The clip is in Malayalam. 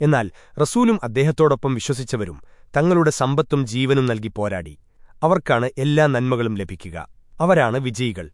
എന്നാൽ റസൂലും അദ്ദേഹത്തോടൊപ്പം വിശ്വസിച്ചവരും തങ്ങളുടെ സമ്പത്തും ജീവനും നൽകി പോരാടി. അവർക്കാണ് എല്ലാ നന്മകളും ലഭിക്കുക. അവരാണ് വിജയികൾ.